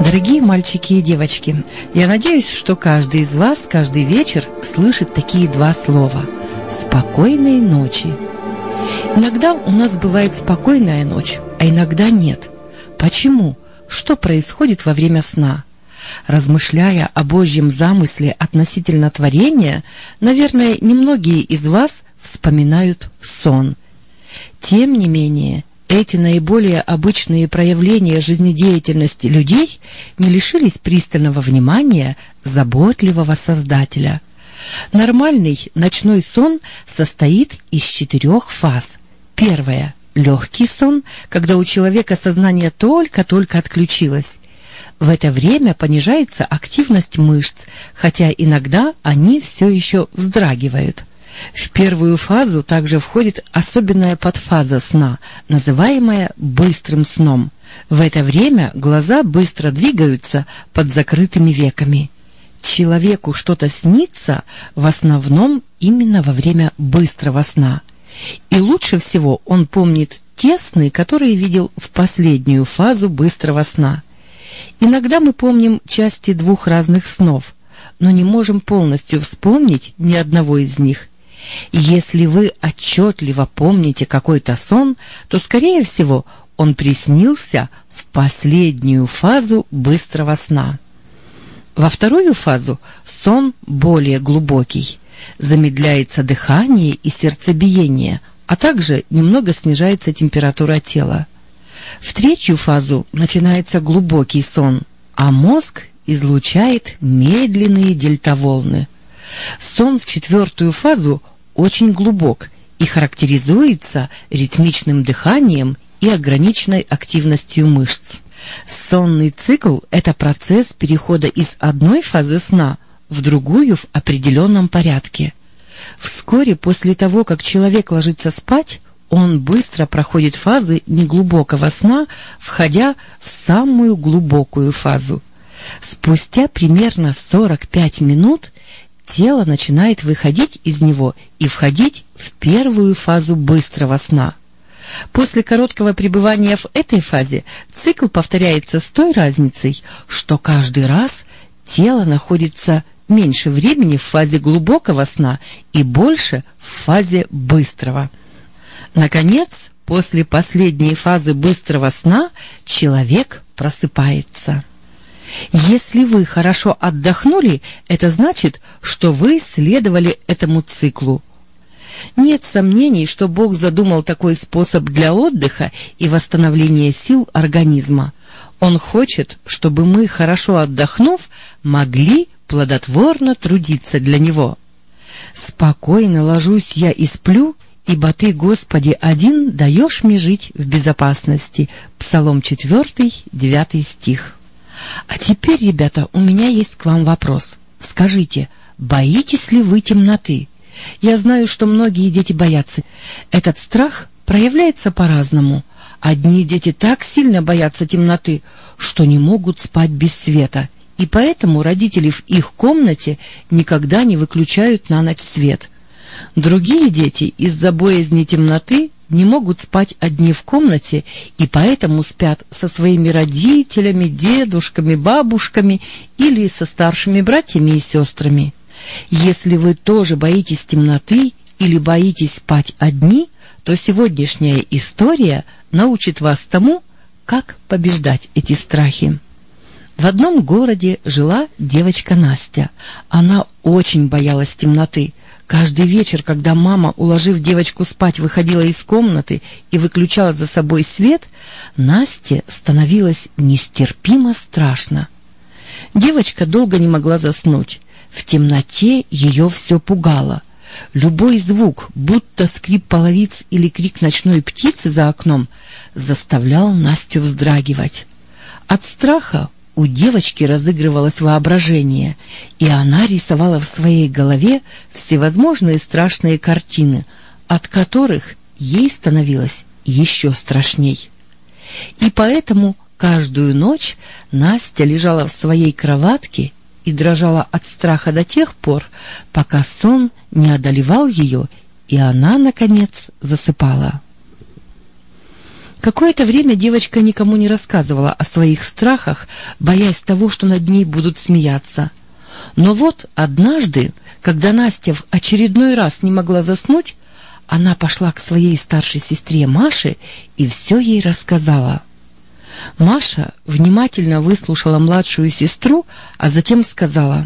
Дорогие мальчики и девочки, я надеюсь, что каждый из вас каждый вечер слышит такие два слова «спокойной ночи». Иногда у нас бывает спокойная ночь, а иногда нет. Почему? Что происходит во время сна? Размышляя о Божьем замысле относительно творения, наверное, немногие из вас вспоминают сон. Тем не менее, эти наиболее обычные проявления жизнедеятельности людей не лишились пристального внимания заботливого Создателя. Нормальный ночной сон состоит из четырех фаз. Первая – легкий сон, когда у человека сознание только-только отключилось. В это время понижается активность мышц, хотя иногда они все еще вздрагивают. В первую фазу также входит особенная подфаза сна, называемая быстрым сном. В это время глаза быстро двигаются под закрытыми веками. Человеку что-то снится в основном именно во время быстрого сна. И лучше всего он помнит те сны, которые видел в последнюю фазу быстрого сна. Иногда мы помним части двух разных снов, но не можем полностью вспомнить ни одного из них. Если вы отчетливо помните какой-то сон, то, скорее всего, он приснился в последнюю фазу быстрого сна. Во вторую фазу сон более глубокий. Замедляется дыхание и сердцебиение, а также немного снижается температура тела. В третью фазу начинается глубокий сон, а мозг излучает медленные дельтаволны. Сон в четвертую фазу очень глубок и характеризуется ритмичным дыханием и ограниченной активностью мышц. Сонный цикл – это процесс перехода из одной фазы сна в другую в определенном порядке. Вскоре после того, как человек ложится спать, он быстро проходит фазы неглубокого сна, входя в самую глубокую фазу. Спустя примерно 45 минут тело начинает выходить из него и входить в первую фазу быстрого сна. После короткого пребывания в этой фазе цикл повторяется с той разницей, что каждый раз тело находится меньше времени в фазе глубокого сна и больше в фазе быстрого. Наконец, после последней фазы быстрого сна человек просыпается. Если вы хорошо отдохнули, это значит, что вы следовали этому циклу. Нет сомнений, что Бог задумал такой способ для отдыха и восстановления сил организма. Он хочет, чтобы мы, хорошо отдохнув, могли плодотворно трудиться для Него. «Спокойно ложусь я и сплю, ибо Ты, Господи, один даешь мне жить в безопасности». Псалом 4, 9 стих. А теперь, ребята, у меня есть к вам вопрос. Скажите, боитесь ли вы темноты? Я знаю, что многие дети боятся. Этот страх проявляется по-разному. Одни дети так сильно боятся темноты, что не могут спать без света, и поэтому родители в их комнате никогда не выключают на ночь свет. Другие дети из-за боязни темноты не могут спать одни в комнате и поэтому спят со своими родителями, дедушками, бабушками или со старшими братьями и сестрами. Если вы тоже боитесь темноты или боитесь спать одни, то сегодняшняя история научит вас тому, как побеждать эти страхи. В одном городе жила девочка Настя. Она очень боялась темноты. Каждый вечер, когда мама, уложив девочку спать, выходила из комнаты и выключала за собой свет, Насте становилось нестерпимо страшно. Девочка долго не могла заснуть. В темноте ее все пугало. Любой звук, будто скрип половиц или крик ночной птицы за окном, заставлял Настю вздрагивать. От страха у девочки разыгрывалось воображение, и она рисовала в своей голове всевозможные страшные картины, от которых ей становилось еще страшней. И поэтому каждую ночь Настя лежала в своей кроватке и дрожала от страха до тех пор, пока сон не одолевал ее, и она, наконец, засыпала. Какое-то время девочка никому не рассказывала о своих страхах, боясь того, что над ней будут смеяться. Но вот однажды, когда Настя в очередной раз не могла заснуть, она пошла к своей старшей сестре Маше и все ей рассказала. Маша внимательно выслушала младшую сестру, а затем сказала,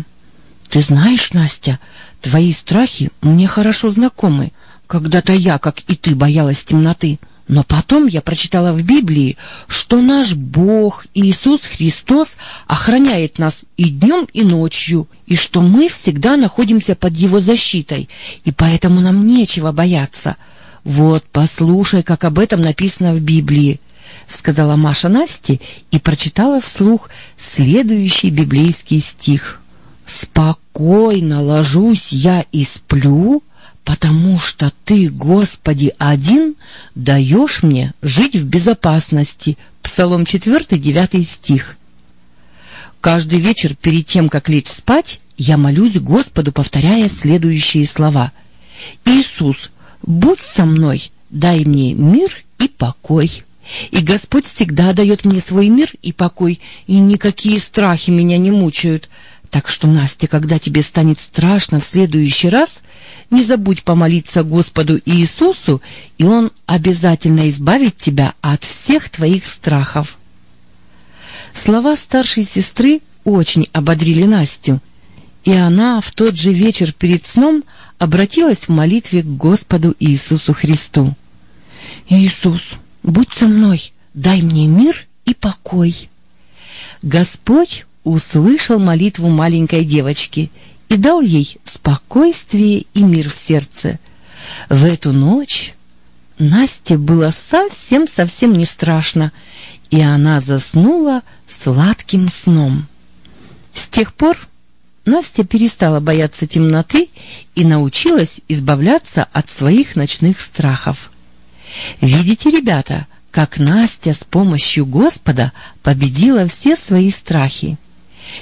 «Ты знаешь, Настя, твои страхи мне хорошо знакомы. Когда-то я, как и ты, боялась темноты». Но потом я прочитала в Библии, что наш Бог Иисус Христос охраняет нас и днем, и ночью, и что мы всегда находимся под Его защитой, и поэтому нам нечего бояться. Вот, послушай, как об этом написано в Библии, сказала Маша Насте и прочитала вслух следующий библейский стих. «Спокойно ложусь я и сплю, потому что Ты, Господи, один даешь мне жить в безопасности. Псалом 4, 9 стих. Каждый вечер перед тем, как лечь спать, я молюсь Господу, повторяя следующие слова. «Иисус, будь со мной, дай мне мир и покой». И Господь всегда дает мне свой мир и покой, и никакие страхи меня не мучают. Так что, Настя, когда тебе станет страшно в следующий раз, не забудь помолиться Господу Иисусу, и Он обязательно избавит тебя от всех твоих страхов. Слова старшей сестры очень ободрили Настю, и она в тот же вечер перед сном обратилась в молитве к Господу Иисусу Христу. «Иисус, будь со мной, дай мне мир и покой». Господь услышал молитву маленькой девочки и дал ей спокойствие и мир в сердце. В эту ночь Насте было совсем-совсем не страшно, и она заснула сладким сном. С тех пор Настя перестала бояться темноты и научилась избавляться от своих ночных страхов. Видите, ребята, как Настя с помощью Господа победила все свои страхи.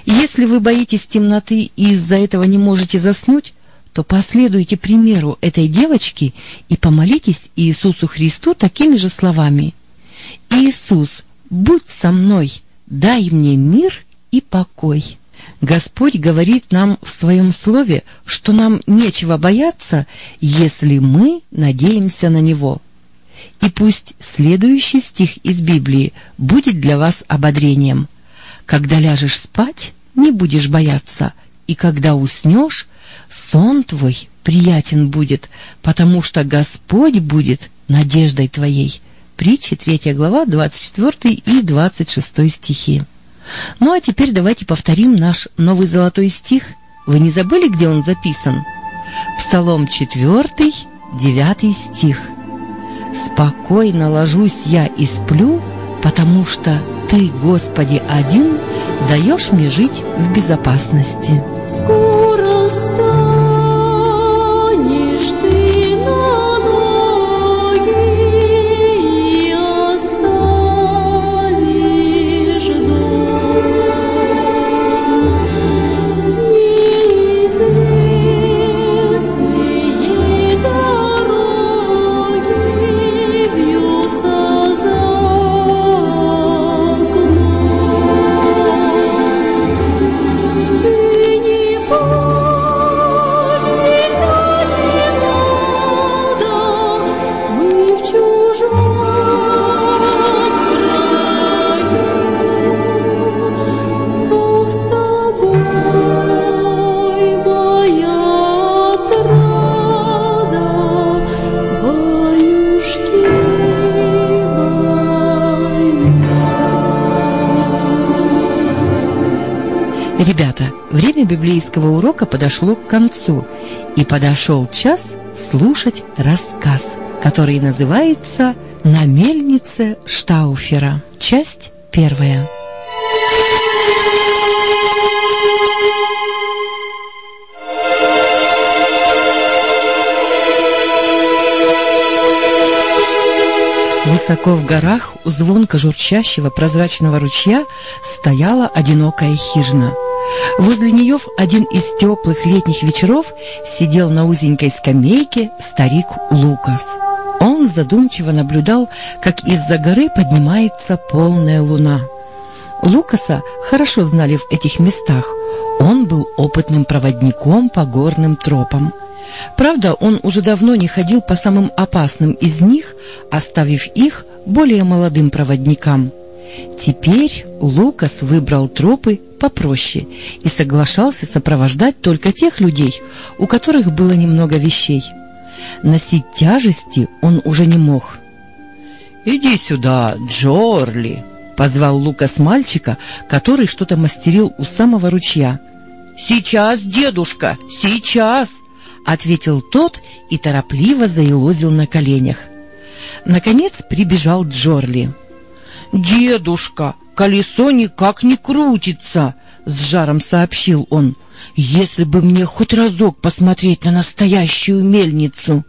Если вы боитесь темноты и из-за этого не можете заснуть, то последуйте примеру этой девочки и помолитесь Иисусу Христу такими же словами. «Иисус, будь со мной, дай мне мир и покой». Господь говорит нам в Своем Слове, что нам нечего бояться, если мы надеемся на Него. И пусть следующий стих из Библии будет для вас ободрением – когда ляжешь спать, не будешь бояться, и когда уснешь, сон твой приятен будет, потому что Господь будет надеждой твоей. Притчи 3 глава, 24 и 26 стихи. Ну а теперь давайте повторим наш новый золотой стих. Вы не забыли, где он записан? Псалом 4, 9 стих. «Спокойно ложусь я и сплю, потому что Ты, Господи, один даешь мне жить в безопасности. Ребята, библейского урока подошло к концу, и подошел час слушать рассказ, который называется «На мельнице Штауфера». Часть первая. Высоко в горах у звонко журчащего прозрачного ручья стояла одинокая хижина – Возле нее в один из теплых летних вечеров сидел на узенькой скамейке старик Лукас. Он задумчиво наблюдал, как из-за горы поднимается полная луна. Лукаса хорошо знали в этих местах. Он был опытным проводником по горным тропам. Правда, он уже давно не ходил по самым опасным из них, оставив их более молодым проводникам. Теперь Лукас выбрал тропы попроще и соглашался сопровождать только тех людей, у которых было немного вещей. Носить тяжести он уже не мог. «Иди сюда, Джорли!» — позвал Лукас мальчика, который что-то мастерил у самого ручья. «Сейчас, дедушка, сейчас!» — ответил тот и торопливо заилозил на коленях. Наконец прибежал Джорли. «Дедушка, колесо никак не крутится!» — с жаром сообщил он. «Если бы мне хоть разок посмотреть на настоящую мельницу!»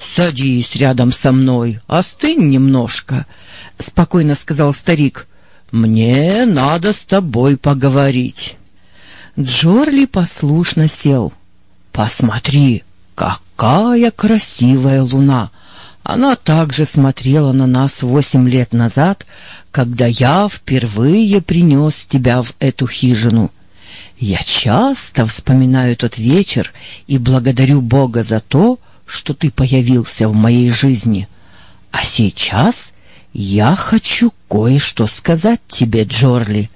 «Садись рядом со мной, остынь немножко», — спокойно сказал старик. «Мне надо с тобой поговорить». Джорли послушно сел. «Посмотри, какая красивая луна!» Она также смотрела на нас восемь лет назад, когда я впервые принес тебя в эту хижину. Я часто вспоминаю тот вечер и благодарю Бога за то, что ты появился в моей жизни. А сейчас я хочу кое-что сказать тебе, Джорли.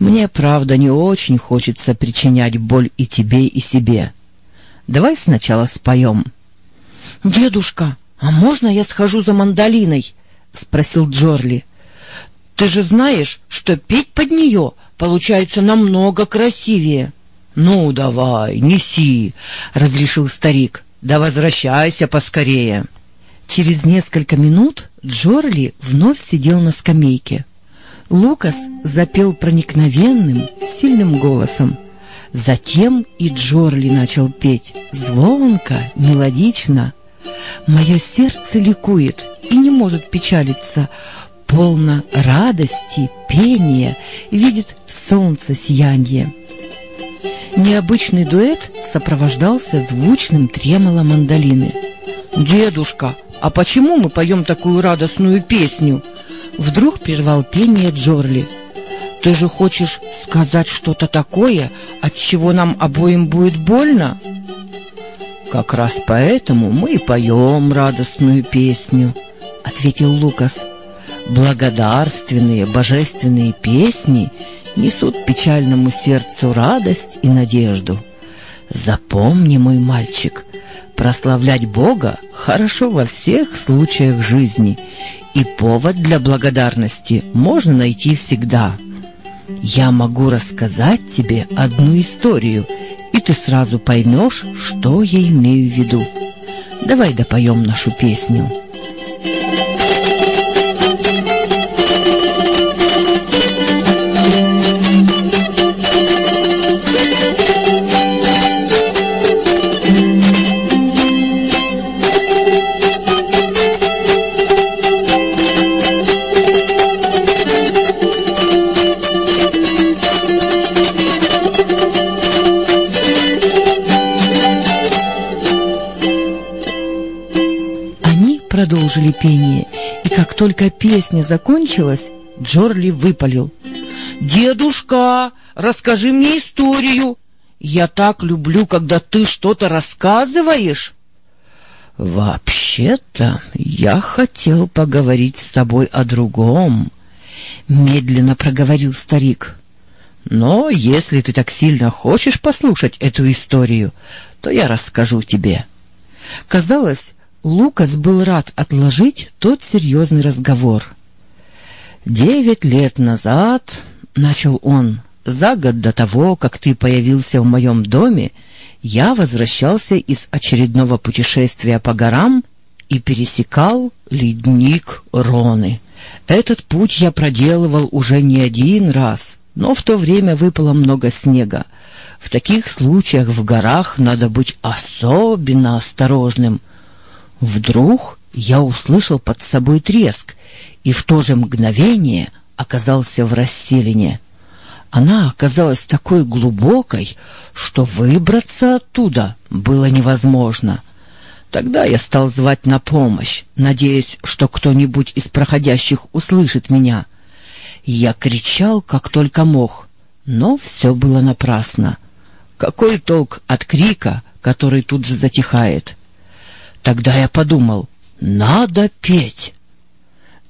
Мне, правда, не очень хочется причинять боль и тебе, и себе. Давай сначала споем. «Дедушка!» «А можно я схожу за мандолиной?» — спросил Джорли. «Ты же знаешь, что петь под нее получается намного красивее». «Ну, давай, неси», — разрешил старик. «Да возвращайся поскорее». Через несколько минут Джорли вновь сидел на скамейке. Лукас запел проникновенным, сильным голосом. Затем и Джорли начал петь звонко, мелодично, Мое сердце ликует и не может печалиться, полно радости, пения, видит солнце сияние. Необычный дуэт сопровождался звучным тремоло мандолины. «Дедушка, а почему мы поем такую радостную песню?» Вдруг прервал пение Джорли. «Ты же хочешь сказать что-то такое, от чего нам обоим будет больно?» «Как раз поэтому мы и поем радостную песню», — ответил Лукас. «Благодарственные божественные песни несут печальному сердцу радость и надежду. Запомни, мой мальчик, прославлять Бога хорошо во всех случаях жизни, и повод для благодарности можно найти всегда. Я могу рассказать тебе одну историю — ты сразу поймешь, что я имею в виду. Давай допоем нашу песню. Только песня закончилась, Джорли выпалил. «Дедушка, расскажи мне историю! Я так люблю, когда ты что-то рассказываешь!» «Вообще-то я хотел поговорить с тобой о другом», — медленно проговорил старик. «Но если ты так сильно хочешь послушать эту историю, то я расскажу тебе». Казалось, Лукас был рад отложить тот серьезный разговор. «Девять лет назад, — начал он, — за год до того, как ты появился в моем доме, я возвращался из очередного путешествия по горам и пересекал ледник Роны. Этот путь я проделывал уже не один раз, но в то время выпало много снега. В таких случаях в горах надо быть особенно осторожным — Вдруг я услышал под собой треск и в то же мгновение оказался в расселине. Она оказалась такой глубокой, что выбраться оттуда было невозможно. Тогда я стал звать на помощь, надеясь, что кто-нибудь из проходящих услышит меня. Я кричал, как только мог, но все было напрасно. Какой толк от крика, который тут же затихает? Тогда я подумал, надо петь.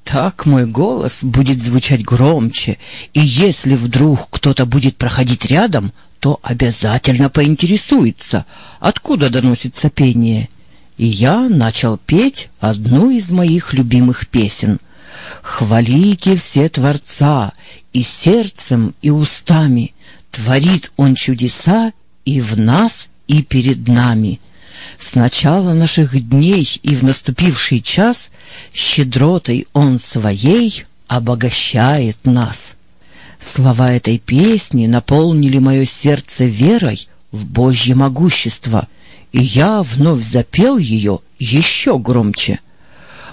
Так мой голос будет звучать громче, и если вдруг кто-то будет проходить рядом, то обязательно поинтересуется, откуда доносится пение. И я начал петь одну из моих любимых песен. «Хвалите все Творца, и сердцем, и устами, творит Он чудеса и в нас, и перед нами». С начала наших дней и в наступивший час щедротой Он своей обогащает нас. Слова этой песни наполнили мое сердце верой в Божье могущество, и я вновь запел ее еще громче.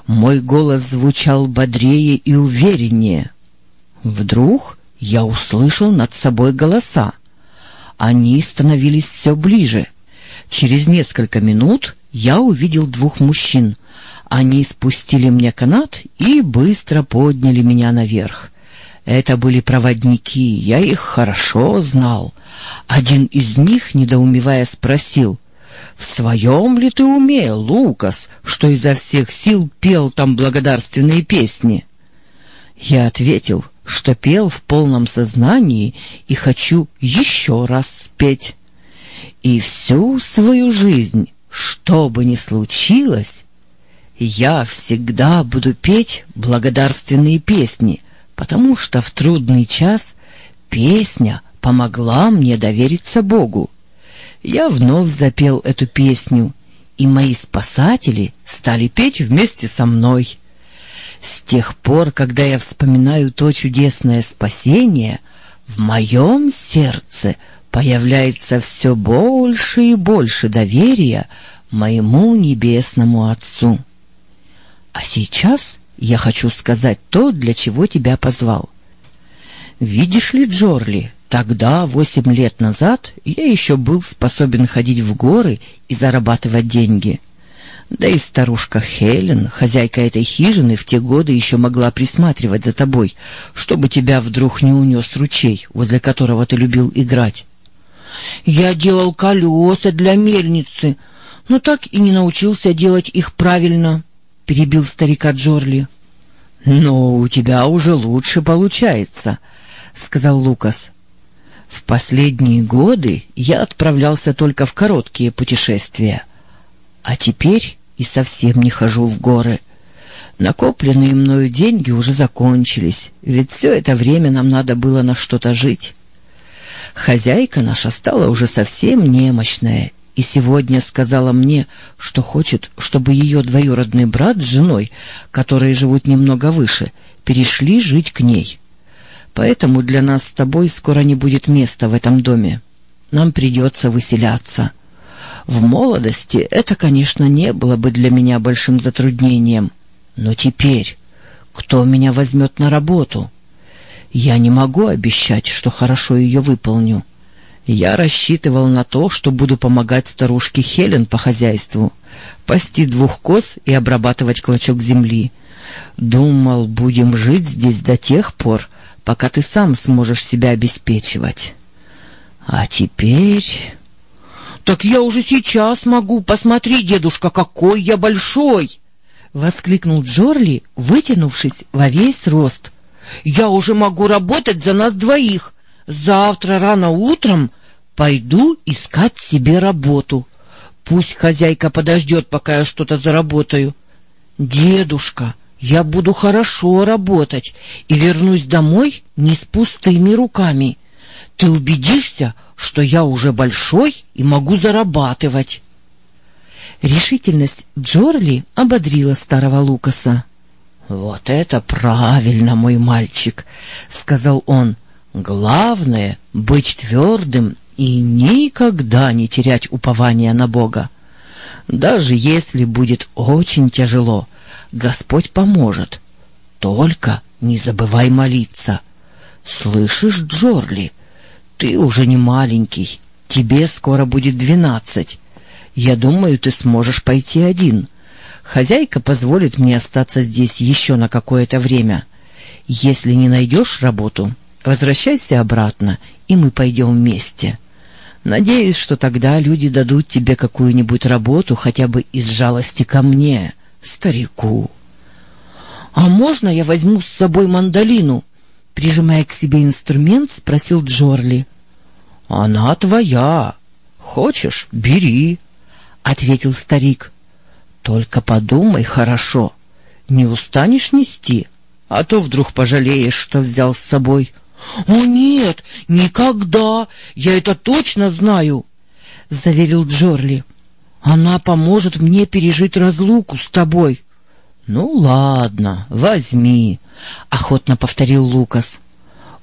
Мой голос звучал бодрее и увереннее. Вдруг я услышал над собой голоса. Они становились все ближе — Через несколько минут я увидел двух мужчин. Они спустили мне канат и быстро подняли меня наверх. Это были проводники, я их хорошо знал. Один из них, недоумевая, спросил, «В своем ли ты уме, Лукас, что изо всех сил пел там благодарственные песни?» Я ответил, что пел в полном сознании и хочу еще раз спеть. И всю свою жизнь, что бы ни случилось, я всегда буду петь благодарственные песни, потому что в трудный час песня помогла мне довериться Богу. Я вновь запел эту песню, и мои спасатели стали петь вместе со мной. С тех пор, когда я вспоминаю то чудесное спасение, в моем сердце — появляется все больше и больше доверия моему небесному Отцу. А сейчас я хочу сказать то, для чего тебя позвал. Видишь ли, Джорли, тогда, восемь лет назад, я еще был способен ходить в горы и зарабатывать деньги. Да и старушка Хелен, хозяйка этой хижины, в те годы еще могла присматривать за тобой, чтобы тебя вдруг не унес ручей, возле которого ты любил играть. Я делал колеса для мельницы, но так и не научился делать их правильно, — перебил старика Джорли. — Но у тебя уже лучше получается, — сказал Лукас. В последние годы я отправлялся только в короткие путешествия, а теперь и совсем не хожу в горы. Накопленные мною деньги уже закончились, ведь все это время нам надо было на что-то жить. Хозяйка наша стала уже совсем немощная и сегодня сказала мне, что хочет, чтобы ее двоюродный брат с женой, которые живут немного выше, перешли жить к ней. Поэтому для нас с тобой скоро не будет места в этом доме. Нам придется выселяться. В молодости это, конечно, не было бы для меня большим затруднением. Но теперь кто меня возьмет на работу?» Я не могу обещать, что хорошо ее выполню. Я рассчитывал на то, что буду помогать старушке Хелен по хозяйству, пасти двух коз и обрабатывать клочок земли. Думал, будем жить здесь до тех пор, пока ты сам сможешь себя обеспечивать. А теперь... «Так я уже сейчас могу. Посмотри, дедушка, какой я большой!» — воскликнул Джорли, вытянувшись во весь рост. Я уже могу работать за нас двоих. Завтра рано утром пойду искать себе работу. Пусть хозяйка подождет, пока я что-то заработаю. Дедушка, я буду хорошо работать и вернусь домой не с пустыми руками. Ты убедишься, что я уже большой и могу зарабатывать. Решительность Джорли ободрила старого Лукаса. «Вот это правильно, мой мальчик!» — сказал он. «Главное — быть твердым и никогда не терять упования на Бога. Даже если будет очень тяжело, Господь поможет. Только не забывай молиться. Слышишь, Джорли, ты уже не маленький, тебе скоро будет двенадцать. Я думаю, ты сможешь пойти один. Хозяйка позволит мне остаться здесь еще на какое-то время. Если не найдешь работу, возвращайся обратно, и мы пойдем вместе. Надеюсь, что тогда люди дадут тебе какую-нибудь работу хотя бы из жалости ко мне, старику. «А можно я возьму с собой мандолину?» Прижимая к себе инструмент, спросил Джорли. «Она твоя. Хочешь, бери», — ответил старик. «Только подумай хорошо. Не устанешь нести, а то вдруг пожалеешь, что взял с собой». «О, нет, никогда! Я это точно знаю!» — заверил Джорли. «Она поможет мне пережить разлуку с тобой». «Ну ладно, возьми», — охотно повторил Лукас.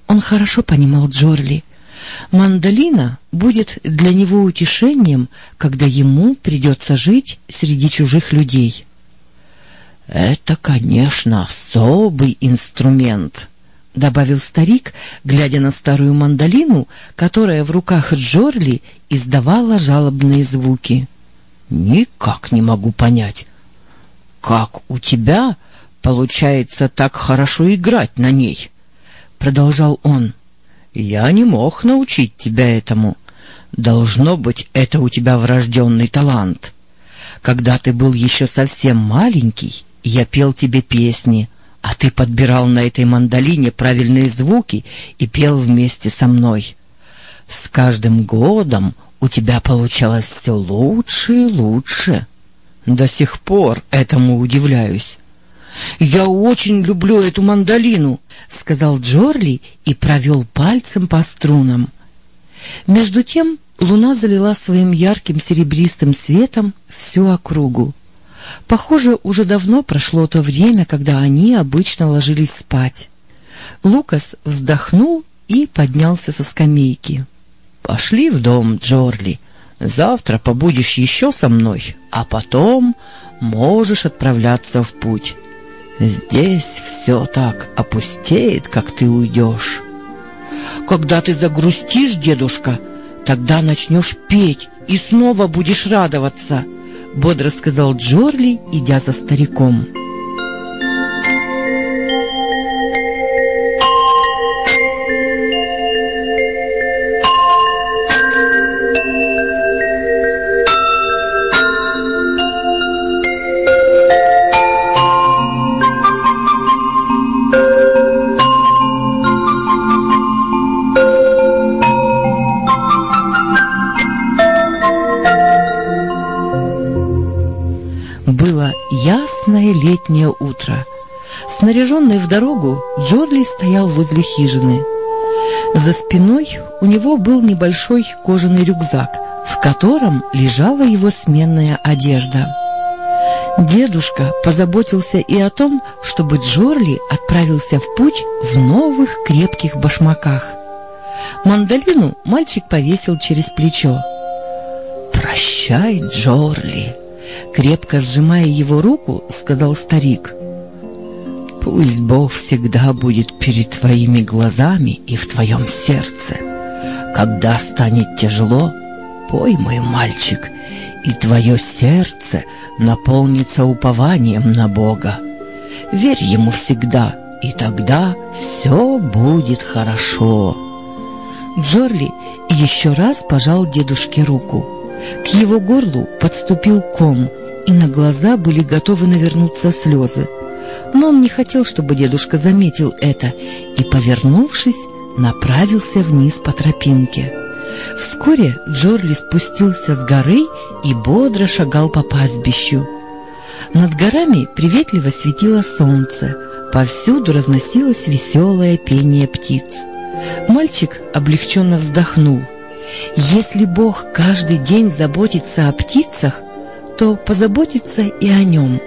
Он хорошо понимал Джорли. Мандолина будет для него утешением, когда ему придется жить среди чужих людей. «Это, конечно, особый инструмент», — добавил старик, глядя на старую мандолину, которая в руках Джорли издавала жалобные звуки. «Никак не могу понять, «Как у тебя получается так хорошо играть на ней?» Продолжал он. «Я не мог научить тебя этому. Должно быть, это у тебя врожденный талант. Когда ты был еще совсем маленький, я пел тебе песни, а ты подбирал на этой мандолине правильные звуки и пел вместе со мной. С каждым годом у тебя получалось все лучше и лучше». До сих пор этому удивляюсь. «Я очень люблю эту мандолину», — сказал Джорли и провел пальцем по струнам. Между тем луна залила своим ярким серебристым светом всю округу. Похоже, уже давно прошло то время, когда они обычно ложились спать. Лукас вздохнул и поднялся со скамейки. «Пошли в дом, Джорли», Завтра побудешь еще со мной, а потом можешь отправляться в путь. Здесь все так опустеет, как ты уйдешь. Когда ты загрустишь, дедушка, тогда начнешь петь и снова будешь радоваться, — бодро сказал Джорли, идя за стариком. Летнее утро. Снаряженный в дорогу, Джорли стоял возле хижины. За спиной у него был небольшой кожаный рюкзак, в котором лежала его сменная одежда. Дедушка позаботился и о том, чтобы Джорли отправился в путь в новых крепких башмаках. Мандолину мальчик повесил через плечо. «Прощай, Джорли!» Крепко сжимая его руку, сказал старик. «Пусть Бог всегда будет перед твоими глазами и в твоем сердце. Когда станет тяжело, пой, мой мальчик, и твое сердце наполнится упованием на Бога. Верь Ему всегда, и тогда все будет хорошо». Джорли еще раз пожал дедушке руку. К его горлу подступил ком, и на глаза были готовы навернуться слезы. Но он не хотел, чтобы дедушка заметил это, и, повернувшись, направился вниз по тропинке. Вскоре Джорли спустился с горы и бодро шагал по пастбищу. Над горами приветливо светило солнце, повсюду разносилось веселое пение птиц. Мальчик облегченно вздохнул. Если Бог каждый день заботится о птицах, то позаботится и о нем.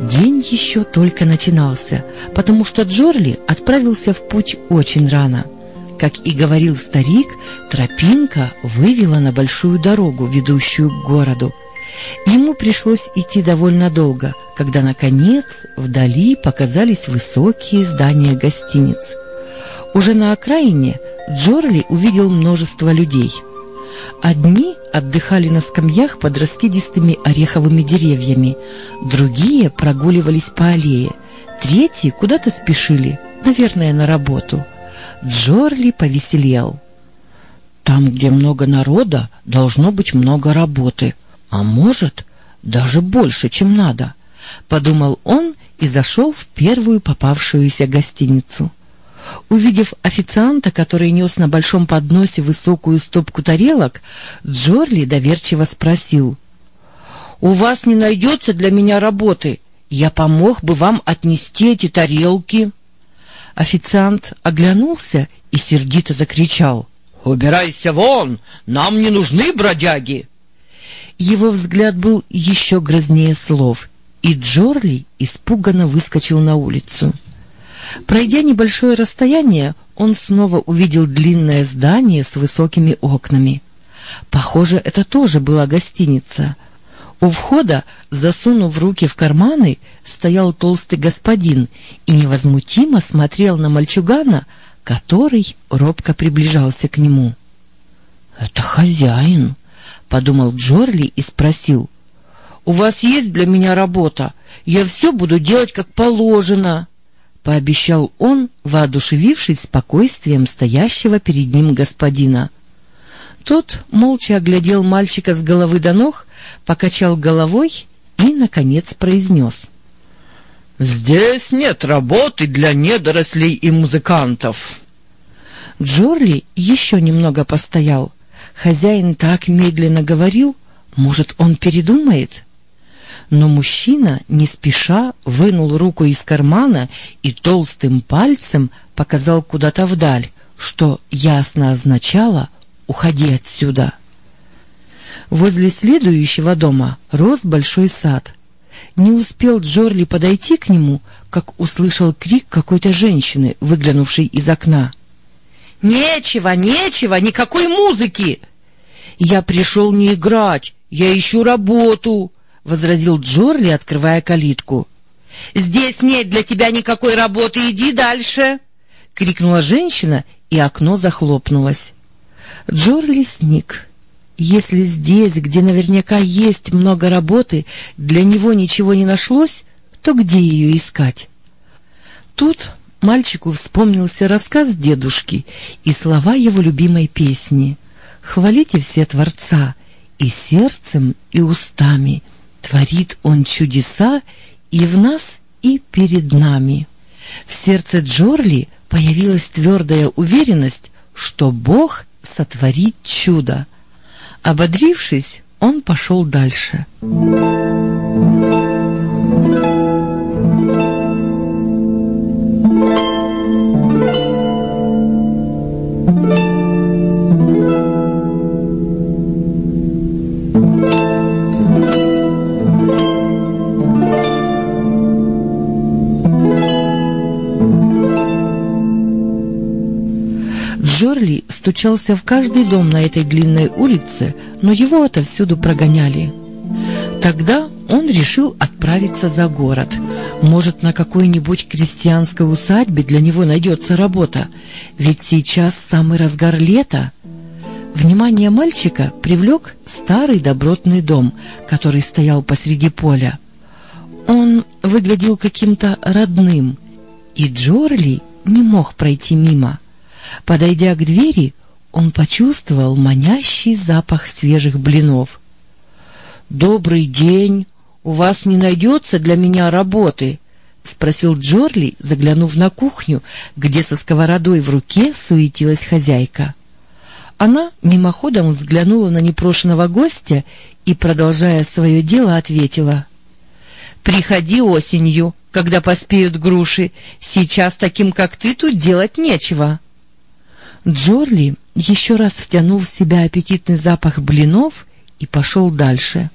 День еще только начинался, потому что Джорли отправился в путь очень рано. Как и говорил старик, тропинка вывела на большую дорогу, ведущую к городу. Ему пришлось идти довольно долго, когда, наконец, вдали показались высокие здания гостиниц. Уже на окраине Джорли увидел множество людей. Одни отдыхали на скамьях под раскидистыми ореховыми деревьями, другие прогуливались по аллее, третьи куда-то спешили, наверное, на работу. Джорли повеселел. «Там, где много народа, должно быть много работы, а может, даже больше, чем надо», — подумал он и зашел в первую попавшуюся гостиницу. Увидев официанта, который нес на большом подносе высокую стопку тарелок, Джорли доверчиво спросил. «У вас не найдется для меня работы? Я помог бы вам отнести эти тарелки». Официант оглянулся и сердито закричал. «Убирайся вон! Нам не нужны бродяги!» Его взгляд был еще грознее слов, и Джорли испуганно выскочил на улицу. Пройдя небольшое расстояние, он снова увидел длинное здание с высокими окнами. Похоже, это тоже была гостиница. У входа, засунув руки в карманы, стоял толстый господин и невозмутимо смотрел на мальчугана, который робко приближался к нему. «Это хозяин», — подумал Джорли и спросил. «У вас есть для меня работа? Я все буду делать как положено». — пообещал он, воодушевившись спокойствием стоящего перед ним господина. Тот молча оглядел мальчика с головы до ног, покачал головой и, наконец, произнес. «Здесь нет работы для недорослей и музыкантов». Джорли еще немного постоял. Хозяин так медленно говорил, может, он передумает?» Но мужчина не спеша вынул руку из кармана и толстым пальцем показал куда-то вдаль, что ясно означало «уходи отсюда». Возле следующего дома рос большой сад. Не успел Джорли подойти к нему, как услышал крик какой-то женщины, выглянувшей из окна. «Нечего, нечего, никакой музыки!» «Я пришел не играть, я ищу работу!» — возразил Джорли, открывая калитку. «Здесь нет для тебя никакой работы, иди дальше!» — крикнула женщина, и окно захлопнулось. Джорли сник. Если здесь, где наверняка есть много работы, для него ничего не нашлось, то где ее искать? Тут мальчику вспомнился рассказ дедушки и слова его любимой песни. «Хвалите все Творца и сердцем, и устами, Творит Он чудеса и в нас, и перед нами. В сердце Джорли появилась твердая уверенность, что Бог сотворит чудо. Ободрившись, он пошел дальше. Джорли стучался в каждый дом на этой длинной улице, но его отовсюду прогоняли. Тогда он решил отправиться за город. Может, на какой-нибудь крестьянской усадьбе для него найдется работа, ведь сейчас самый разгар лета. Внимание мальчика привлек старый добротный дом, который стоял посреди поля. Он выглядел каким-то родным, и Джорли не мог пройти мимо. Подойдя к двери, он почувствовал манящий запах свежих блинов. «Добрый день! У вас не найдется для меня работы?» — спросил Джорли, заглянув на кухню, где со сковородой в руке суетилась хозяйка. Она мимоходом взглянула на непрошенного гостя и, продолжая свое дело, ответила. «Приходи осенью, когда поспеют груши. Сейчас таким, как ты, тут делать нечего». Джорли еще раз втянул в себя аппетитный запах блинов и пошел дальше.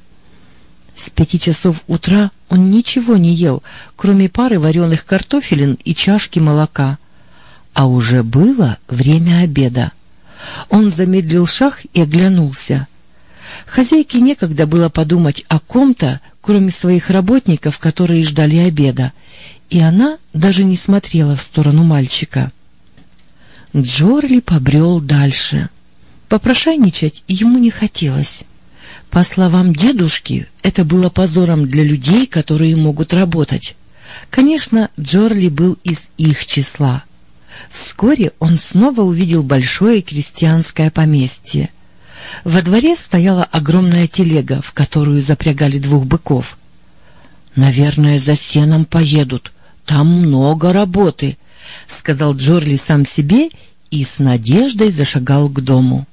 С пяти часов утра он ничего не ел, кроме пары вареных картофелин и чашки молока. А уже было время обеда. Он замедлил шаг и оглянулся. Хозяйке некогда было подумать о ком-то, кроме своих работников, которые ждали обеда, и она даже не смотрела в сторону мальчика. Джорли побрел дальше. Попрошайничать ему не хотелось. По словам дедушки, это было позором для людей, которые могут работать. Конечно, Джорли был из их числа. Вскоре он снова увидел большое крестьянское поместье. Во дворе стояла огромная телега, в которую запрягали двух быков. «Наверное, за сеном поедут. Там много работы», — сказал Джорли сам себе и с надеждой зашагал к дому.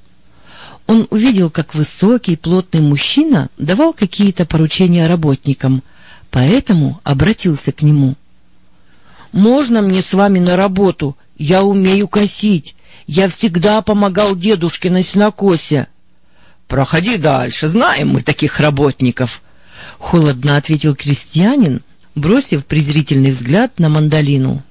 Он увидел, как высокий, плотный мужчина давал какие-то поручения работникам, поэтому обратился к нему. «Можно мне с вами на работу? Я умею косить. Я всегда помогал дедушке на сенокосе». «Проходи дальше, знаем мы таких работников», — холодно ответил крестьянин, бросив презрительный взгляд на мандолину.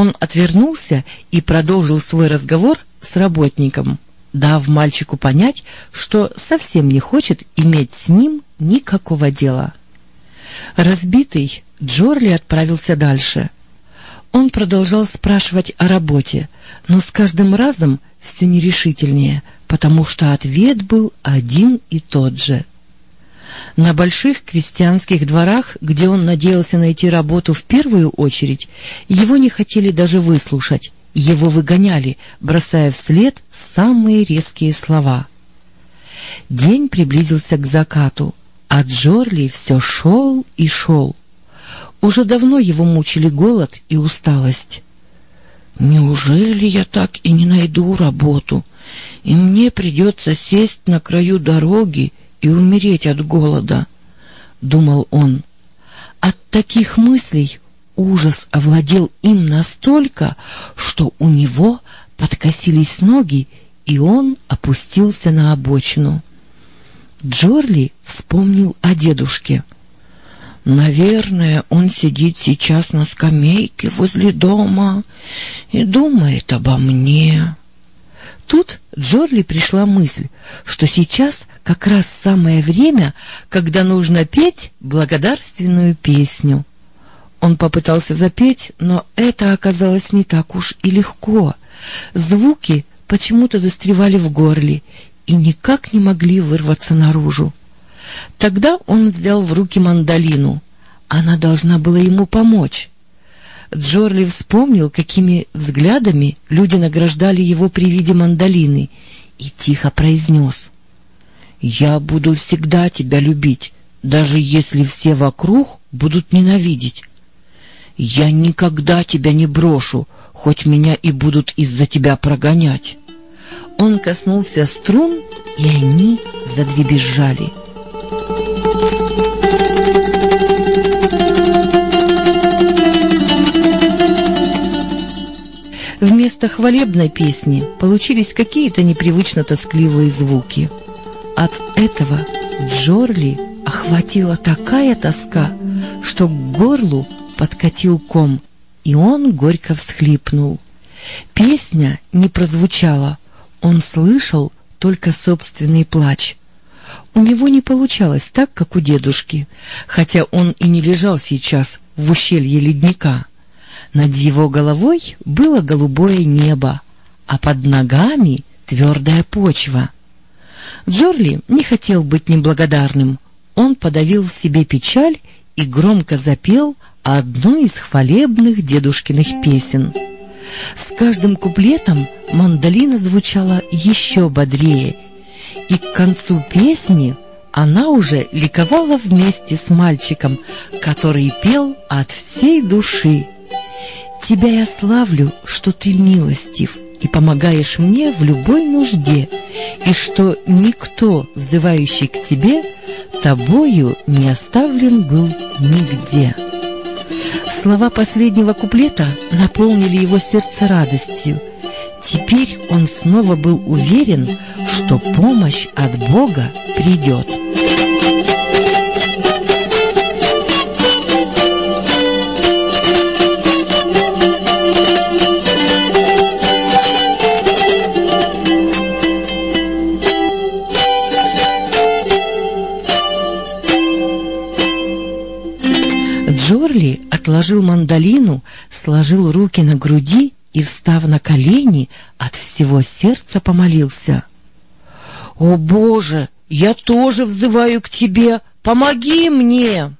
Он отвернулся и продолжил свой разговор с работником дав мальчику понять, что совсем не хочет иметь с ним никакого дела. Разбитый, Джорли отправился дальше. Он продолжал спрашивать о работе, но с каждым разом все нерешительнее, потому что ответ был один и тот же. На больших крестьянских дворах, где он надеялся найти работу в первую очередь, его не хотели даже выслушать, его выгоняли, бросая вслед самые резкие слова. День приблизился к закату, а Джорли все шел и шел. Уже давно его мучили голод и усталость. «Неужели я так и не найду работу, и мне придется сесть на краю дороги и умереть от голода?» — думал он. От таких мыслей ужас овладел им настолько, что у него подкосились ноги, и он опустился на обочину. Джорли вспомнил о дедушке. «Наверное, он сидит сейчас на скамейке возле дома и думает обо мне». Тут Джорли пришла мысль, что сейчас как раз самое время, когда нужно петь благодарственную песню. Он попытался запеть, но это оказалось не так уж и легко. Звуки почему-то застревали в горле и никак не могли вырваться наружу. Тогда он взял в руки мандолину. Она должна была ему помочь. Джорли вспомнил, какими взглядами люди награждали его при виде мандолины, и тихо произнес. «Я буду всегда тебя любить, даже если все вокруг будут ненавидеть. «Я никогда тебя не брошу, хоть меня и будут из-за тебя прогонять». Он коснулся струн, и они задребезжали. Вместо хвалебной песни получились какие-то непривычно тоскливые звуки. От этого Джорли охватила такая тоска, что к горлу подкатил ком, и он горько всхлипнул. Песня не прозвучала, он слышал только собственный плач. У него не получалось так, как у дедушки, хотя он и не лежал сейчас в ущелье ледника. Над его головой было голубое небо, а под ногами твердая почва. Джорли не хотел быть неблагодарным. Он подавил в себе печаль и громко запел одну из хвалебных дедушкиных песен. С каждым куплетом мандолина звучала еще бодрее, и к концу песни она уже ликовала вместе с мальчиком, который пел от всей души. «Тебя я славлю, что ты милостив и помогаешь мне в любой нужде, и что никто, взывающий к тебе, тобою не оставлен был нигде». Слова последнего куплета наполнили его сердце радостью. Теперь он снова был уверен, что помощь от Бога придет. Отложил мандолину, сложил руки на груди и, встав на колени, от всего сердца помолился. «О, Боже, я тоже взываю к тебе! Помоги мне!»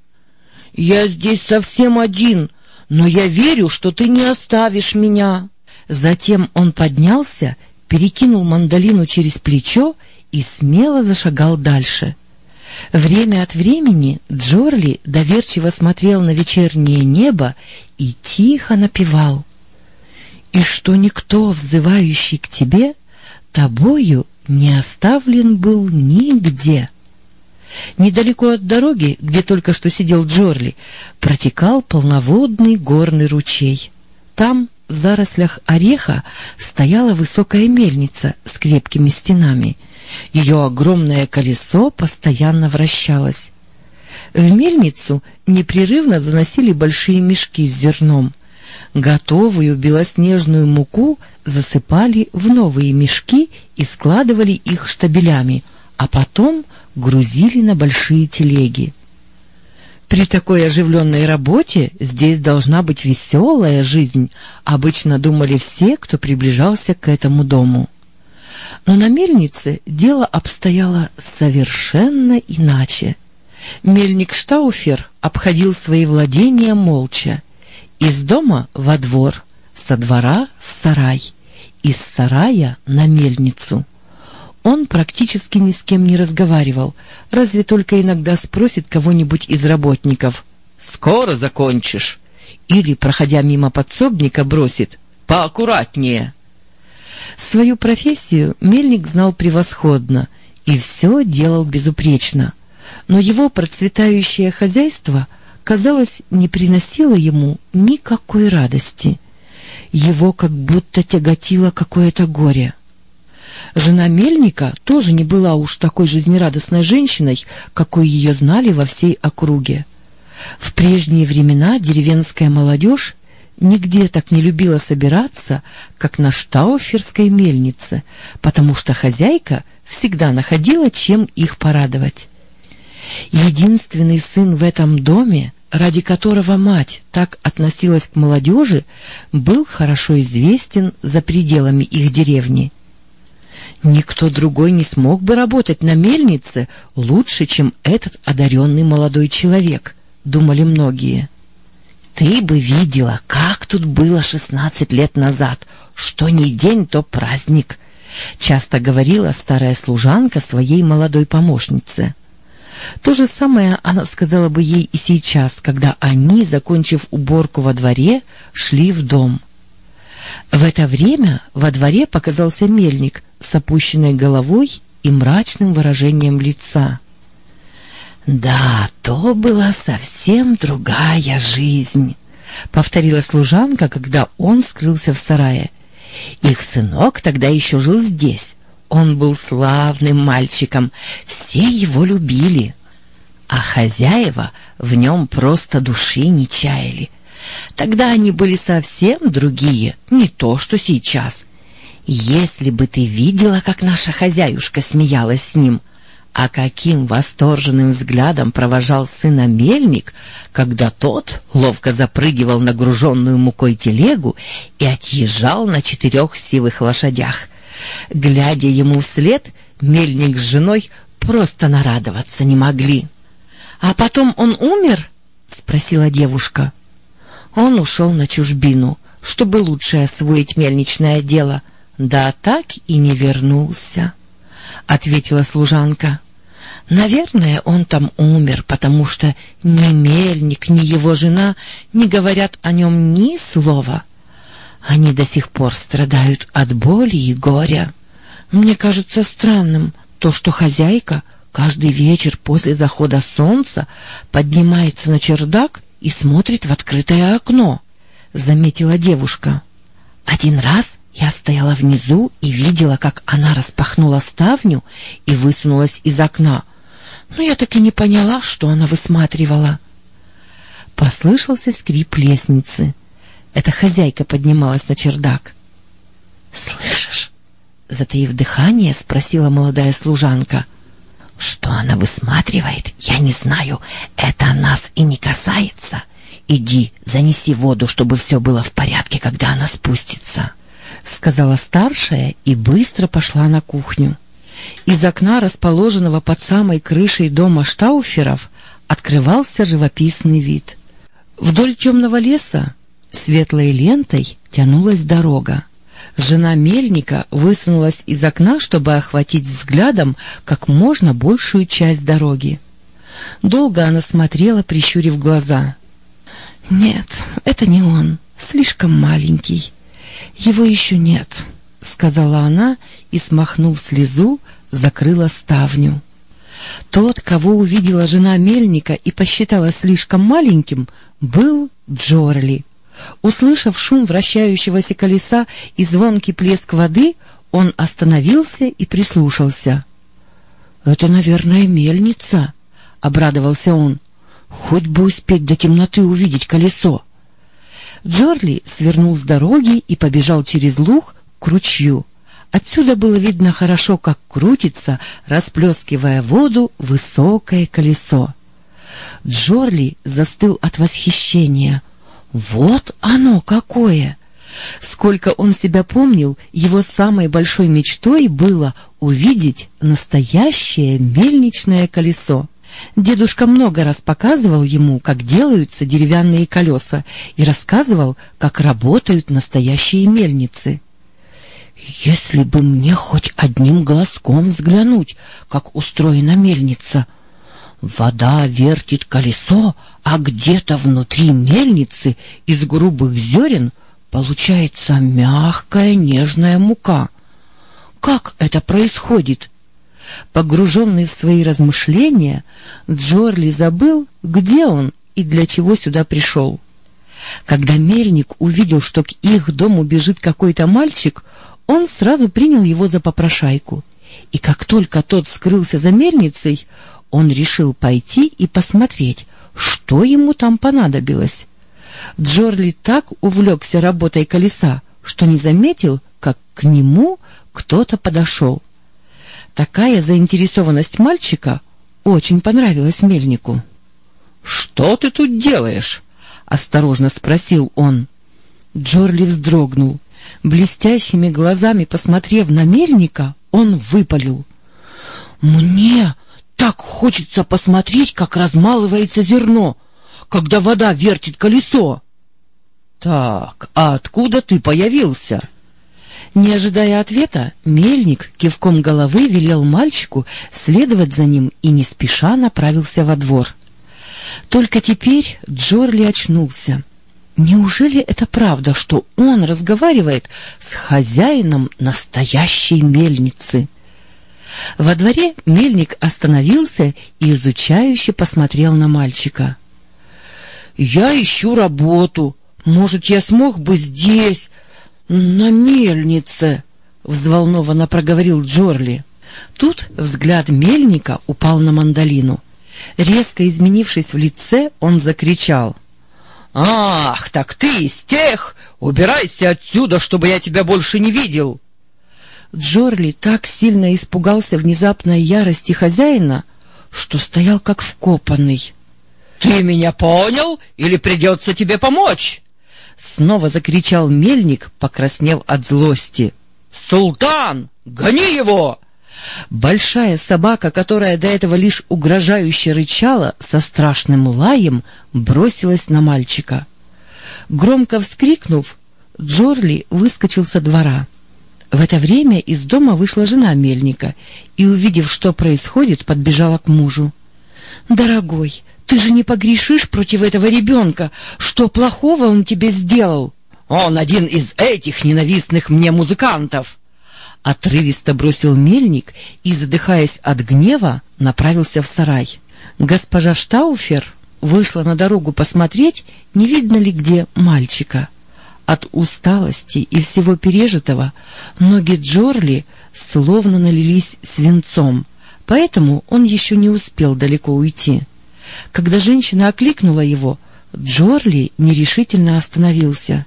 «Я здесь совсем один, но я верю, что ты не оставишь меня!» Затем он поднялся, перекинул мандолину через плечо и смело зашагал дальше. Время от времени Джорли доверчиво смотрел на вечернее небо и тихо напевал. «И что никто, взывающий к тебе, тобою не оставлен был нигде». Недалеко от дороги, где только что сидел Джорли, протекал полноводный горный ручей. Там, в зарослях ореха, стояла высокая мельница с крепкими стенами — ее огромное колесо постоянно вращалось. В мельницу непрерывно заносили большие мешки с зерном. Готовую белоснежную муку засыпали в новые мешки и складывали их штабелями, а потом грузили на большие телеги. При такой оживленной работе здесь должна быть веселая жизнь, обычно думали все, кто приближался к этому дому. Но на мельнице дело обстояло совершенно иначе. Мельник Штауфер обходил свои владения молча. Из дома во двор, со двора в сарай, из сарая на мельницу. Он практически ни с кем не разговаривал, разве только иногда спросит кого-нибудь из работников «Скоро закончишь?» или, проходя мимо подсобника, бросит «Поаккуратнее!» Свою профессию мельник знал превосходно и все делал безупречно. Но его процветающее хозяйство, казалось, не приносило ему никакой радости. Его как будто тяготило какое-то горе. Жена мельника тоже не была уж такой жизнерадостной женщиной, какой ее знали во всей округе. В прежние времена деревенская молодежь нигде так не любила собираться, как на Штауферской мельнице, потому что хозяйка всегда находила, чем их порадовать. Единственный сын в этом доме, ради которого мать так относилась к молодежи, был хорошо известен за пределами их деревни. Никто другой не смог бы работать на мельнице лучше, чем этот одаренный молодой человек, думали многие. Ты бы видела, как тут было шестнадцать лет назад. Что ни день, то праздник. Часто говорила старая служанка своей молодой помощнице. То же самое она сказала бы ей и сейчас, когда они, закончив уборку во дворе, шли в дом. В это время во дворе показался мельник с опущенной головой и мрачным выражением лица. «Да, то была совсем другая жизнь», — повторила служанка, когда он скрылся в сарае. «Их сынок тогда еще жил здесь. Он был славным мальчиком, все его любили, а хозяева в нем просто души не чаяли. Тогда они были совсем другие, не то, что сейчас. Если бы ты видела, как наша хозяюшка смеялась с ним, а каким восторженным взглядом провожал сына мельник, когда тот ловко запрыгивал на груженную мукой телегу и отъезжал на четырех сивых лошадях. Глядя ему вслед, мельник с женой просто нарадоваться не могли. «А потом он умер?» — спросила девушка. Он ушел на чужбину, чтобы лучше освоить мельничное дело, да так и не вернулся. — ответила служанка. «Наверное, он там умер, потому что ни мельник, ни его жена не говорят о нем ни слова. Они до сих пор страдают от боли и горя. Мне кажется странным то, что хозяйка каждый вечер после захода солнца поднимается на чердак и смотрит в открытое окно», — заметила девушка. «Один раз я стояла внизу и видела, как она распахнула ставню и высунулась из окна. Но я так и не поняла, что она высматривала. Послышался скрип лестницы. Эта хозяйка поднималась на чердак. «Слышишь?» — затаив дыхание, спросила молодая служанка. «Что она высматривает, я не знаю. Это нас и не касается. Иди, занеси воду, чтобы все было в порядке, когда она спустится». — сказала старшая и быстро пошла на кухню. Из окна, расположенного под самой крышей дома Штауферов, открывался живописный вид. Вдоль темного леса светлой лентой тянулась дорога. Жена мельника высунулась из окна, чтобы охватить взглядом как можно большую часть дороги. Долго она смотрела, прищурив глаза. «Нет, это не он, слишком маленький. Его еще нет», — сказала она и, смахнув слезу, закрыла ставню. Тот, кого увидела жена мельника и посчитала слишком маленьким, был Джорли. Услышав шум вращающегося колеса и звонкий плеск воды, он остановился и прислушался. «Это, наверное, мельница», — обрадовался он. «Хоть бы успеть до темноты увидеть колесо». Джорли свернул с дороги и побежал через луг к ручью. Отсюда было видно хорошо, как крутится, расплескивая воду, высокое колесо. Джорли застыл от восхищения. Вот оно какое! Сколько он себя помнил, его самой большой мечтой было увидеть настоящее мельничное колесо. Дедушка много раз показывал ему, как делаются деревянные колеса, и рассказывал, как работают настоящие мельницы. «Если бы мне хоть одним глазком взглянуть, как устроена мельница!» Вода вертит колесо, а где-то внутри мельницы из грубых зерен получается мягкая нежная мука. Как это происходит? Погруженный в свои размышления, Джорли забыл, где он и для чего сюда пришел. Когда мельник увидел, что к их дому бежит какой-то мальчик, он сразу принял его за попрошайку. И как только тот скрылся за мельницей, он решил пойти и посмотреть, что ему там понадобилось. Джорли так увлекся работой колеса, что не заметил, как к нему кто-то подошел. Такая заинтересованность мальчика очень понравилась мельнику. «Что ты тут делаешь?» — осторожно спросил он. Джорли вздрогнул. Блестящими глазами посмотрев на мельника, он выпалил. «Мне так хочется посмотреть, как размалывается зерно, когда вода вертит колесо. Так, а откуда ты появился? Не ожидая ответа, мельник кивком головы велел мальчику следовать за ним и не спеша направился во двор. Только теперь Джорли очнулся. Неужели это правда, что он разговаривает с хозяином настоящей мельницы? Во дворе мельник остановился и изучающе посмотрел на мальчика. «Я ищу работу. Может, я смог бы здесь, на мельнице?» — взволнованно проговорил Джорли. Тут взгляд мельника упал на мандолину. Резко изменившись в лице, он закричал. «Ах, так ты из тех! Убирайся отсюда, чтобы я тебя больше не видел!» Джорли так сильно испугался внезапной ярости хозяина, что стоял как вкопанный. «Ты меня понял или придется тебе помочь?» Снова закричал мельник, покраснев от злости. «Султан, гони его!» Большая собака, которая до этого лишь угрожающе рычала, со страшным лаем бросилась на мальчика. Громко вскрикнув, Джорли выскочил со двора. В это время из дома вышла жена мельника и, увидев, что происходит, подбежала к мужу. «Дорогой, ты же не погрешишь против этого ребенка? Что плохого он тебе сделал?» «Он один из этих ненавистных мне музыкантов!» Отрывисто бросил мельник и, задыхаясь от гнева, направился в сарай. Госпожа Штауфер вышла на дорогу посмотреть, не видно ли где мальчика. От усталости и всего пережитого ноги Джорли словно налились свинцом, поэтому он еще не успел далеко уйти. Когда женщина окликнула его, Джорли нерешительно остановился.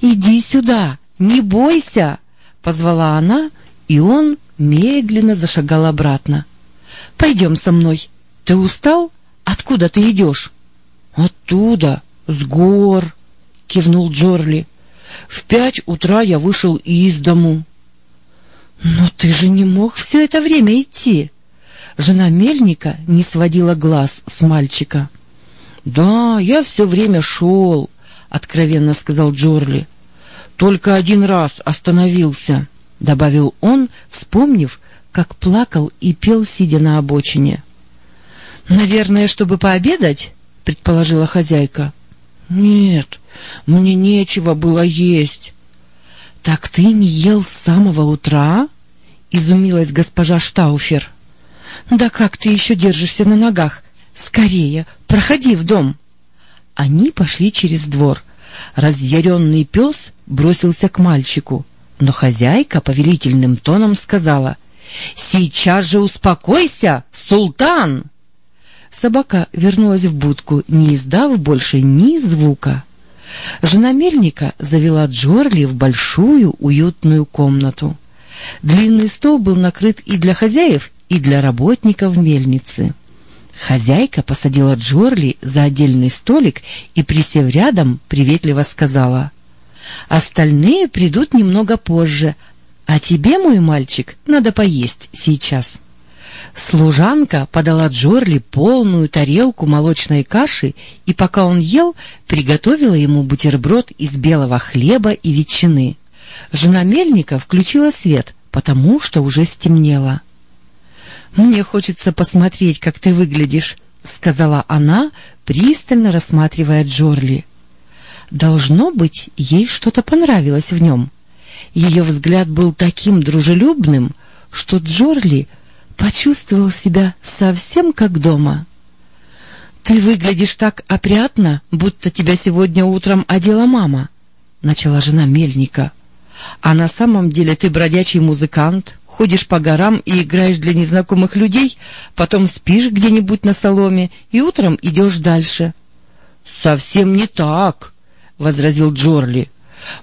«Иди сюда, не бойся!» — позвала она, и он медленно зашагал обратно. «Пойдем со мной. Ты устал? Откуда ты идешь?» «Оттуда, с гор», — кивнул Джорли. «В пять утра я вышел из дому». Но ты же не мог все это время идти. Жена мельника не сводила глаз с мальчика. «Да, я все время шел», — откровенно сказал Джорли. «Только один раз остановился», — добавил он, вспомнив, как плакал и пел, сидя на обочине. «Наверное, чтобы пообедать?» — предположила хозяйка. «Нет, мне нечего было есть». «Так ты не ел с самого утра?» — изумилась госпожа Штауфер. «Да как ты еще держишься на ногах? Скорее, проходи в дом!» Они пошли через двор. Разъяренный пес бросился к мальчику, но хозяйка повелительным тоном сказала «Сейчас же успокойся, султан!» Собака вернулась в будку, не издав больше ни звука. Жена мельника завела Джорли в большую уютную комнату. Длинный стол был накрыт и для хозяев, и для работников мельницы. Хозяйка посадила Джорли за отдельный столик и, присев рядом, приветливо сказала, «Остальные придут немного позже, а тебе, мой мальчик, надо поесть сейчас». Служанка подала Джорли полную тарелку молочной каши, и пока он ел, приготовила ему бутерброд из белого хлеба и ветчины. Жена мельника включила свет, потому что уже стемнело. «Мне хочется посмотреть, как ты выглядишь», — сказала она, пристально рассматривая Джорли. Должно быть, ей что-то понравилось в нем. Ее взгляд был таким дружелюбным, что Джорли почувствовал себя совсем как дома. «Ты выглядишь так опрятно, будто тебя сегодня утром одела мама», — начала жена Мельника. «А на самом деле ты бродячий музыкант, ходишь по горам и играешь для незнакомых людей, потом спишь где-нибудь на соломе и утром идешь дальше». «Совсем не так», — возразил Джорли.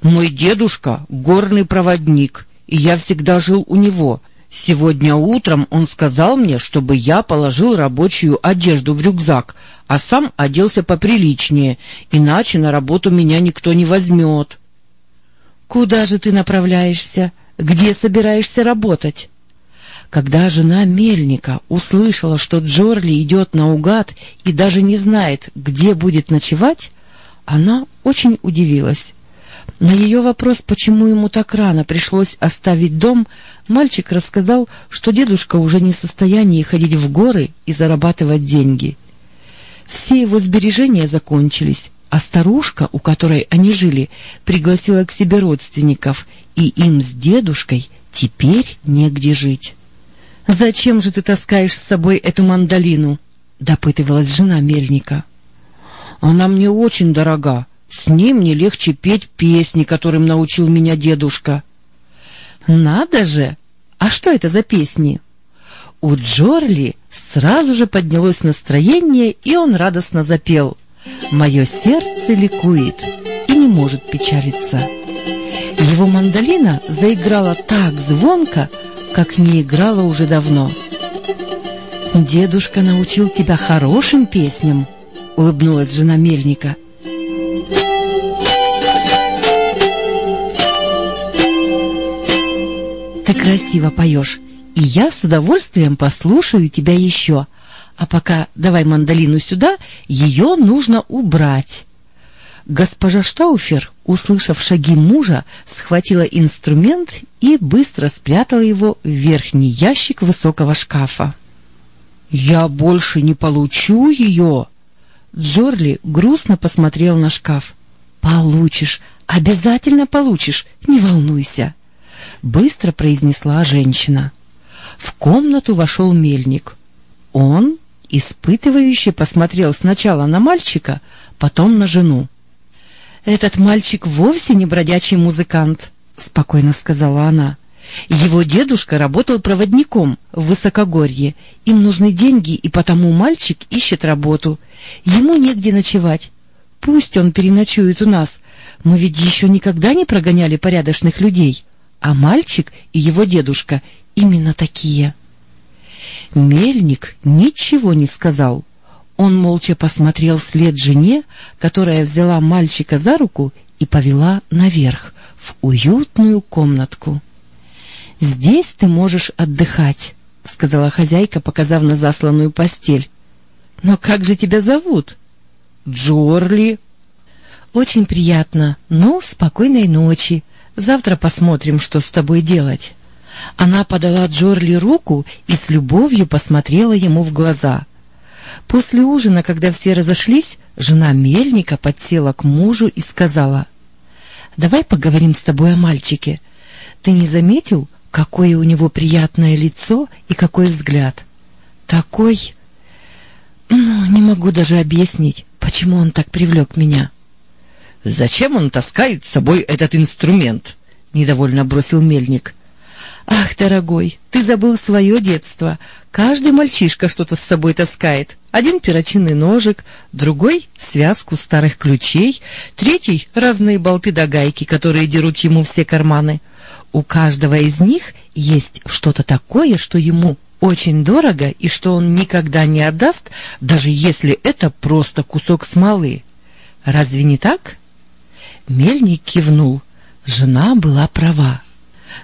«Мой дедушка — горный проводник, и я всегда жил у него». Сегодня утром он сказал мне, чтобы я положил рабочую одежду в рюкзак, а сам оделся поприличнее, иначе на работу меня никто не возьмет. «Куда же ты направляешься? Где собираешься работать?» Когда жена Мельника услышала, что Джорли идет наугад и даже не знает, где будет ночевать, она очень удивилась. На ее вопрос, почему ему так рано пришлось оставить дом, мальчик рассказал, что дедушка уже не в состоянии ходить в горы и зарабатывать деньги. Все его сбережения закончились, а старушка, у которой они жили, пригласила к себе родственников, и им с дедушкой теперь негде жить. «Зачем же ты таскаешь с собой эту мандолину?» — допытывалась жена мельника. «Она мне очень дорога. С ней мне легче петь песни, которым научил меня дедушка». «Надо же! А что это за песни?» У Джорли сразу же поднялось настроение, и он радостно запел «Мое сердце ликует и не может печалиться». Его мандолина заиграла так звонко, как не играла уже давно. «Дедушка научил тебя хорошим песням», — улыбнулась жена мельника. «Ты красиво поешь, и я с удовольствием послушаю тебя еще. А пока давай мандолину сюда, ее нужно убрать». Госпожа Штауфер, услышав шаги мужа, схватила инструмент и быстро спрятала его в верхний ящик высокого шкафа. «Я больше не получу ее!» Джорли грустно посмотрел на шкаф. «Получишь, обязательно получишь, не волнуйся!» Быстро произнесла женщина. В комнату вошел мельник. Он, испытывающе, посмотрел сначала на мальчика, потом на жену. «Этот мальчик вовсе не бродячий музыкант», — спокойно сказала она. «Его дедушка работал проводником в Высокогорье. Им нужны деньги, и потому мальчик ищет работу. Ему негде ночевать. Пусть он переночует у нас. Мы ведь еще никогда не прогоняли порядочных людей. А мальчик и его дедушка именно такие». Мельник ничего не сказал. Он молча посмотрел вслед жене, которая взяла мальчика за руку и повела наверх, в уютную комнатку. «Здесь ты можешь отдыхать», — сказала хозяйка, показав на засланную постель. «Но как же тебя зовут?» «Джорли». «Очень приятно. Ну, спокойной ночи. Завтра посмотрим, что с тобой делать». Она подала Джорли руку и с любовью посмотрела ему в глаза. После ужина, когда все разошлись, жена Мельника подсела к мужу и сказала, «Давай поговорим с тобой о мальчике. Ты не заметил, какое у него приятное лицо и какой взгляд? Такой... Ну, не могу даже объяснить, почему он так привлек меня». «Зачем он таскает с собой этот инструмент?» — недовольно бросил мельник. «Ах, дорогой, ты забыл свое детство. Каждый мальчишка что-то с собой таскает. Один перочинный ножик, другой — связку старых ключей, третий — разные болты да гайки, которые дерут ему все карманы. У каждого из них есть что-то такое, что ему очень дорого и что он никогда не отдаст, даже если это просто кусок смолы. Разве не так?» Мельник кивнул. Жена была права.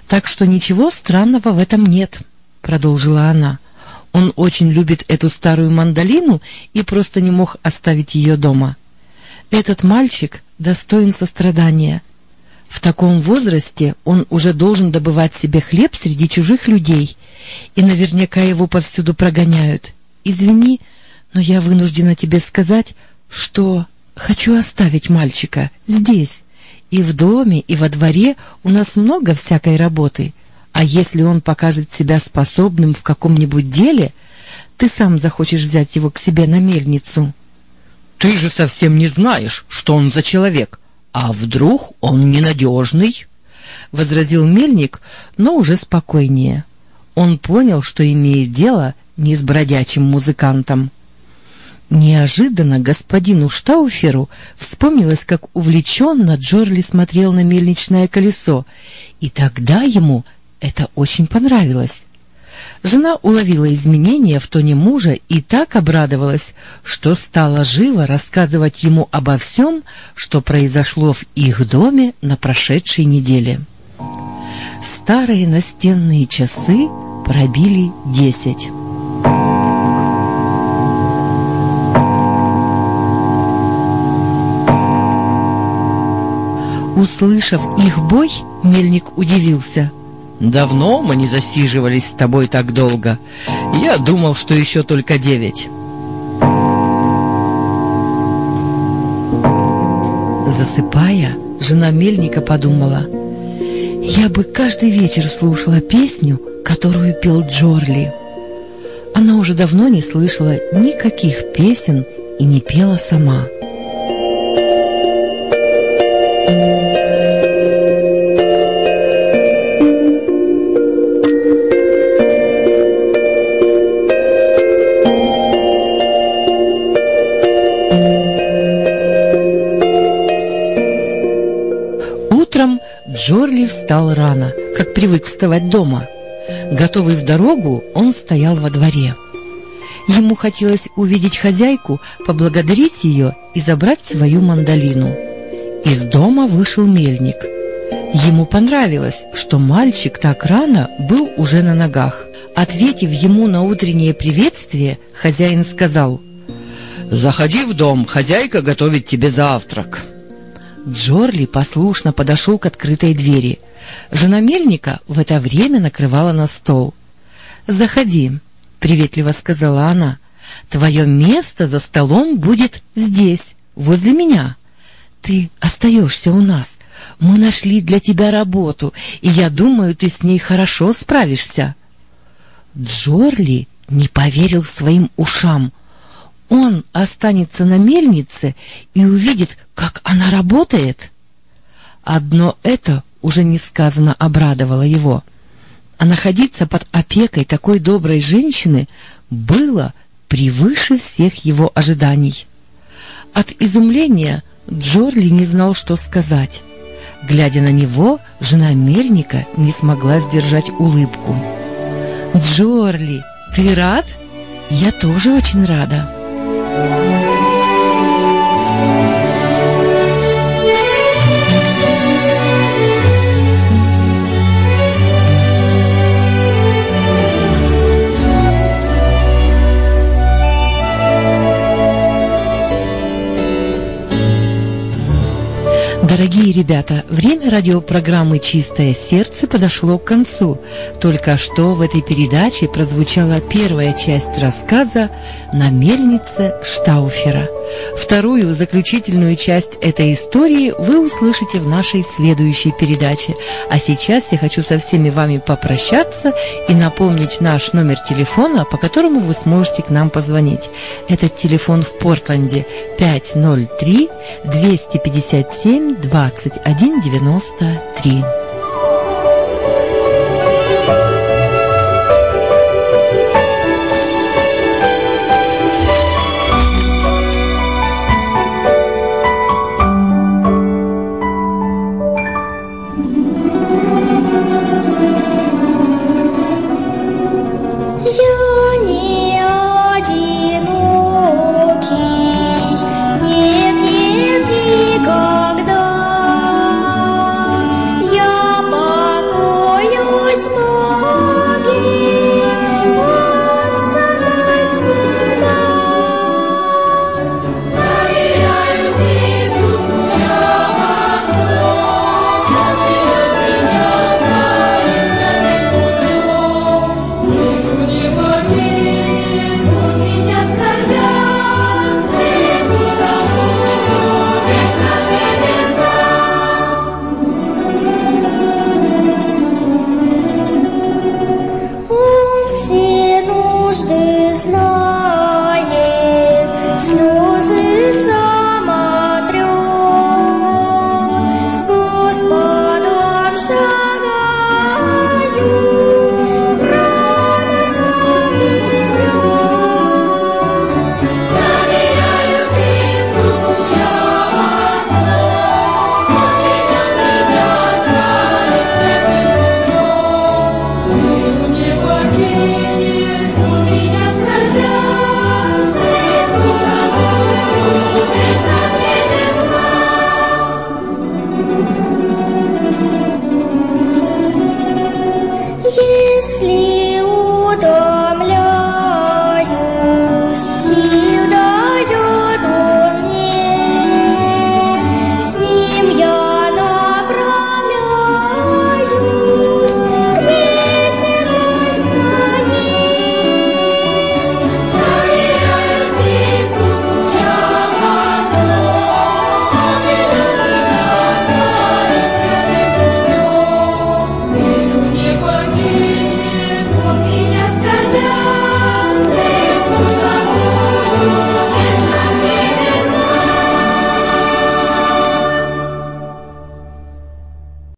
«Так что ничего странного в этом нет», — продолжила она. «Он очень любит эту старую мандолину и просто не мог оставить ее дома. Этот мальчик достоин сострадания. В таком возрасте он уже должен добывать себе хлеб среди чужих людей, и наверняка его повсюду прогоняют. Извини, но я вынуждена тебе сказать, что хочу оставить мальчика здесь». И в доме, и во дворе у нас много всякой работы. А если он покажет себя способным в каком-нибудь деле, ты сам захочешь взять его к себе на мельницу. Ты же совсем не знаешь, что он за человек. А вдруг он ненадежный? Возразил мельник, но уже спокойнее. Он понял, что имеет дело не с бродячим музыкантом. Неожиданно господину Штауферу вспомнилось, как увлеченно Джорли смотрел на мельничное колесо, и тогда ему это очень понравилось. Жена уловила изменения в тоне мужа и так обрадовалась, что стала живо рассказывать ему обо всем, что произошло в их доме на прошедшей неделе. Старые настенные часы пробили десять. Услышав их бой, мельник удивился. «Давно мы не засиживались с тобой так долго. Я думал, что еще только девять». Засыпая, жена мельника подумала, «Я бы каждый вечер слушала песню, которую пел Джорли». Она уже давно не слышала никаких песен и не пела сама. Джорли встал рано, как привык вставать дома. Готовый в дорогу, он стоял во дворе. Ему хотелось увидеть хозяйку, поблагодарить ее и забрать свою мандолину. Из дома вышел мельник. Ему понравилось, что мальчик так рано был уже на ногах. Ответив ему на утреннее приветствие, хозяин сказал «Заходи в дом, хозяйка готовит тебе завтрак». Джорли послушно подошел к открытой двери. Жена мельника в это время накрывала на стол. «Заходи», — приветливо сказала она. «Твое место за столом будет здесь, возле меня. Ты остаешься у нас. Мы нашли для тебя работу, и я думаю, ты с ней хорошо справишься». Джорли не поверил своим ушам. Он останется на мельнице и увидит, как она работает. Одно это уже несказанно обрадовало его. А находиться под опекой такой доброй женщины было превыше всех его ожиданий. От изумления Джорли не знал, что сказать. Глядя на него, жена мельника не смогла сдержать улыбку. «Джорли, ты рад? Я тоже очень рада». Дорогие ребята, время радиопрограммы «Чистое сердце» подошло к концу. Только что в этой передаче прозвучала первая часть рассказа «На мельнице Штауфера». Вторую, заключительную часть этой истории вы услышите в нашей следующей передаче. А сейчас я хочу со всеми вами попрощаться и напомнить наш номер телефона, по которому вы сможете к нам позвонить. Этот телефон в Портленде 503 257 2193.